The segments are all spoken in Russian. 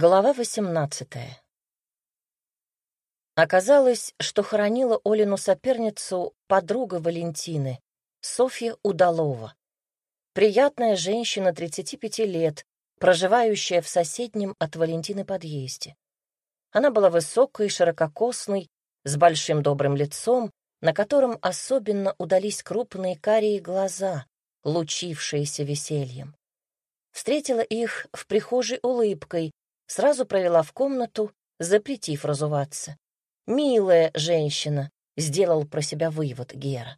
Глава 18 Оказалось, что хоронила Олину соперницу подруга Валентины, Софья Удалова. Приятная женщина 35 лет, проживающая в соседнем от Валентины подъезде. Она была высокой, ширококосной, с большим добрым лицом, на котором особенно удались крупные карие глаза, лучившиеся весельем. Встретила их в прихожей улыбкой, сразу провела в комнату, запретив разуваться. «Милая женщина», — сделал про себя вывод Гера.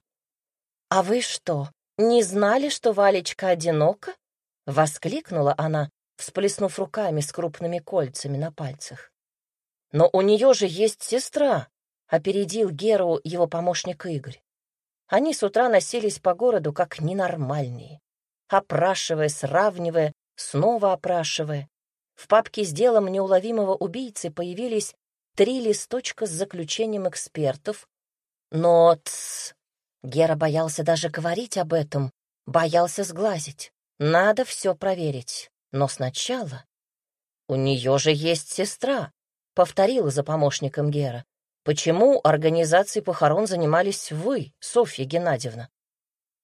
«А вы что, не знали, что Валечка одинока?» — воскликнула она, всплеснув руками с крупными кольцами на пальцах. «Но у нее же есть сестра», — опередил Геру его помощник Игорь. Они с утра носились по городу как ненормальные, опрашивая, сравнивая, снова опрашивая. В папке с делом неуловимого убийцы появились три листочка с заключением экспертов. Но тс, Гера боялся даже говорить об этом, боялся сглазить. Надо все проверить. Но сначала... «У нее же есть сестра», — повторила за помощником Гера. «Почему организацией похорон занимались вы, Софья Геннадьевна?»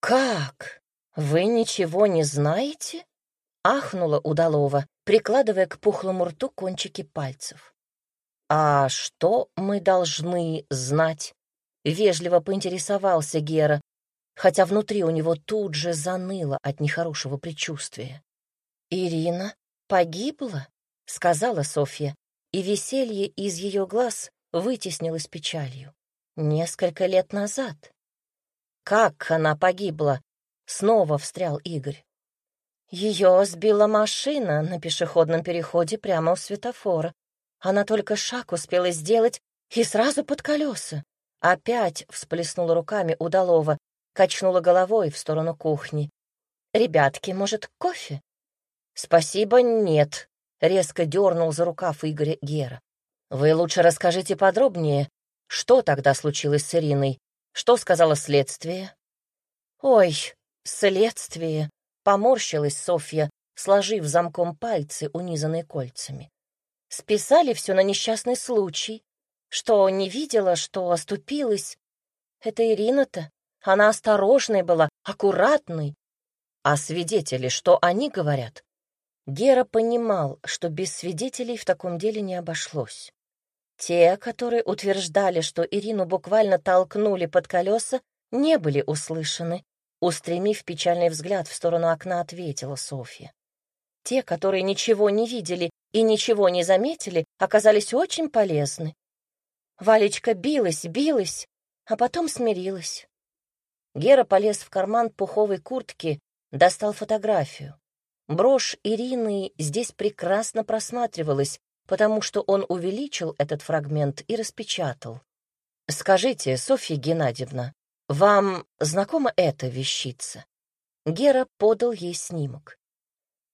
«Как? Вы ничего не знаете?» ахнула удалова, прикладывая к пухлому рту кончики пальцев. «А что мы должны знать?» — вежливо поинтересовался Гера, хотя внутри у него тут же заныло от нехорошего предчувствия. «Ирина погибла?» — сказала Софья, и веселье из ее глаз вытеснилось печалью. «Несколько лет назад». «Как она погибла?» — снова встрял Игорь. Ее сбила машина на пешеходном переходе прямо у светофора. Она только шаг успела сделать и сразу под колеса. Опять всплеснула руками удалова, качнула головой в сторону кухни. «Ребятки, может, кофе?» «Спасибо, нет», — резко дернул за рукав Игоря Гера. «Вы лучше расскажите подробнее, что тогда случилось с Ириной? Что сказала следствие?» «Ой, следствие», Поморщилась Софья, сложив замком пальцы, унизанные кольцами. Списали все на несчастный случай, что не видела, что оступилась. Это Ирина-то, она осторожной была, аккуратной. А свидетели, что они говорят? Гера понимал, что без свидетелей в таком деле не обошлось. Те, которые утверждали, что Ирину буквально толкнули под колеса, не были услышаны, Устремив печальный взгляд в сторону окна, ответила Софья. Те, которые ничего не видели и ничего не заметили, оказались очень полезны. Валечка билась, билась, а потом смирилась. Гера полез в карман пуховой куртки, достал фотографию. Брошь Ирины здесь прекрасно просматривалась, потому что он увеличил этот фрагмент и распечатал. «Скажите, Софья Геннадьевна, «Вам знакома эта вещица?» Гера подал ей снимок.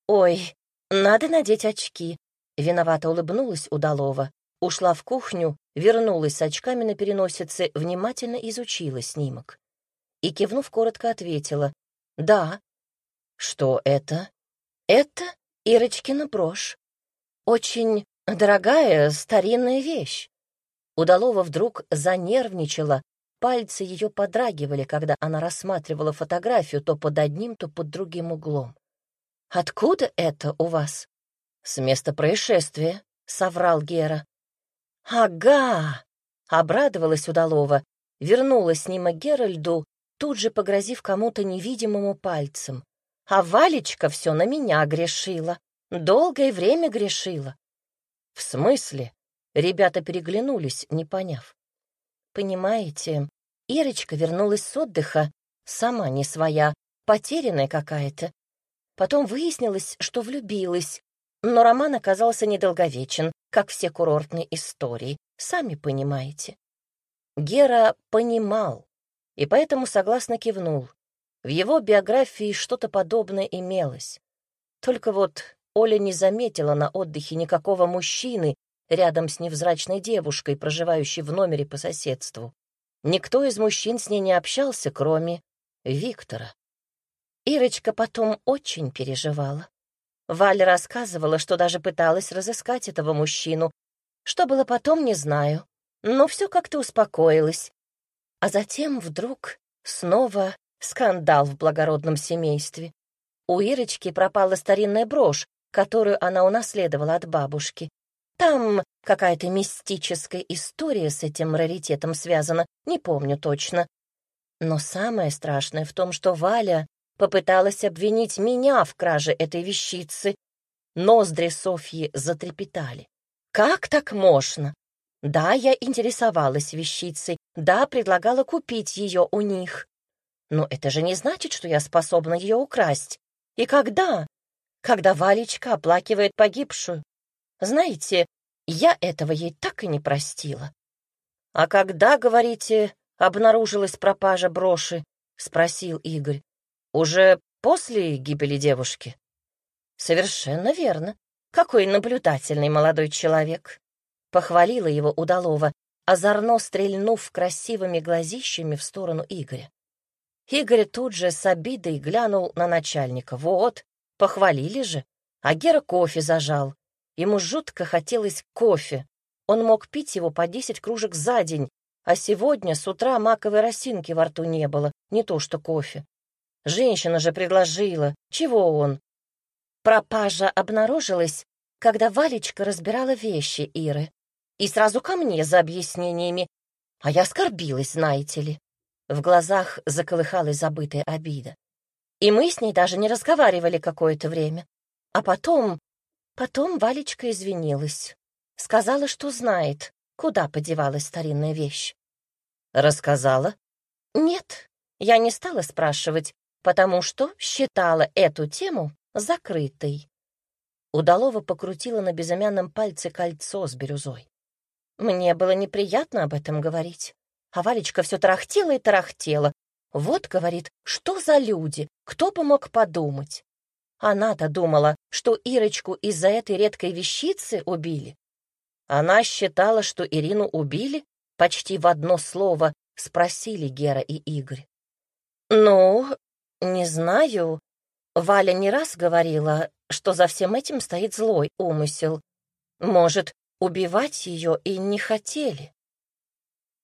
«Ой, надо надеть очки», — виновато улыбнулась удалова. Ушла в кухню, вернулась с очками на переносице, внимательно изучила снимок. И, кивнув, коротко ответила. «Да». «Что это?» «Это Ирочкина брошь. Очень дорогая старинная вещь». Удалова вдруг занервничала, Пальцы ее подрагивали, когда она рассматривала фотографию то под одним, то под другим углом. «Откуда это у вас?» «С места происшествия», — соврал Гера. «Ага!» — обрадовалась удалова, вернула снимок Геральду, тут же погрозив кому-то невидимому пальцем. А Валечка все на меня грешила. Долгое время грешила. «В смысле?» — ребята переглянулись, не поняв. Понимаете, Ирочка вернулась с отдыха, сама не своя, потерянная какая-то. Потом выяснилось, что влюбилась, но роман оказался недолговечен, как все курортные истории, сами понимаете. Гера понимал, и поэтому согласно кивнул. В его биографии что-то подобное имелось. Только вот Оля не заметила на отдыхе никакого мужчины, рядом с невзрачной девушкой, проживающей в номере по соседству. Никто из мужчин с ней не общался, кроме Виктора. Ирочка потом очень переживала. Валя рассказывала, что даже пыталась разыскать этого мужчину. Что было потом, не знаю. Но все как-то успокоилось. А затем вдруг снова скандал в благородном семействе. У Ирочки пропала старинная брошь, которую она унаследовала от бабушки. Там какая-то мистическая история с этим раритетом связана, не помню точно. Но самое страшное в том, что Валя попыталась обвинить меня в краже этой вещицы. Ноздри Софьи затрепетали. Как так можно? Да, я интересовалась вещицей, да, предлагала купить ее у них. Но это же не значит, что я способна ее украсть. И когда? Когда Валечка оплакивает погибшую. Знаете, я этого ей так и не простила. А когда, говорите, обнаружилась пропажа броши? Спросил Игорь. Уже после гибели девушки? Совершенно верно. Какой наблюдательный молодой человек. Похвалила его удалова, озорно стрельнув красивыми глазищами в сторону Игоря. Игорь тут же с обидой глянул на начальника. Вот, похвалили же. А Гера кофе зажал. Ему жутко хотелось кофе. Он мог пить его по десять кружек за день, а сегодня с утра маковой росинки во рту не было, не то что кофе. Женщина же предложила. Чего он? Пропажа обнаружилась, когда Валечка разбирала вещи Иры. И сразу ко мне за объяснениями. А я оскорбилась, знаете ли. В глазах заколыхалась забытая обида. И мы с ней даже не разговаривали какое-то время. А потом... Потом Валечка извинилась. Сказала, что знает, куда подевалась старинная вещь. Рассказала? Нет, я не стала спрашивать, потому что считала эту тему закрытой. Удалова покрутила на безымянном пальце кольцо с бирюзой. Мне было неприятно об этом говорить. А Валечка все тарахтела и тарахтела. Вот, говорит, что за люди, кто бы мог подумать. Она-то думала, что Ирочку из-за этой редкой вещицы убили. Она считала, что Ирину убили, почти в одно слово спросили Гера и Игорь. «Ну, не знаю. Валя не раз говорила, что за всем этим стоит злой умысел. Может, убивать ее и не хотели.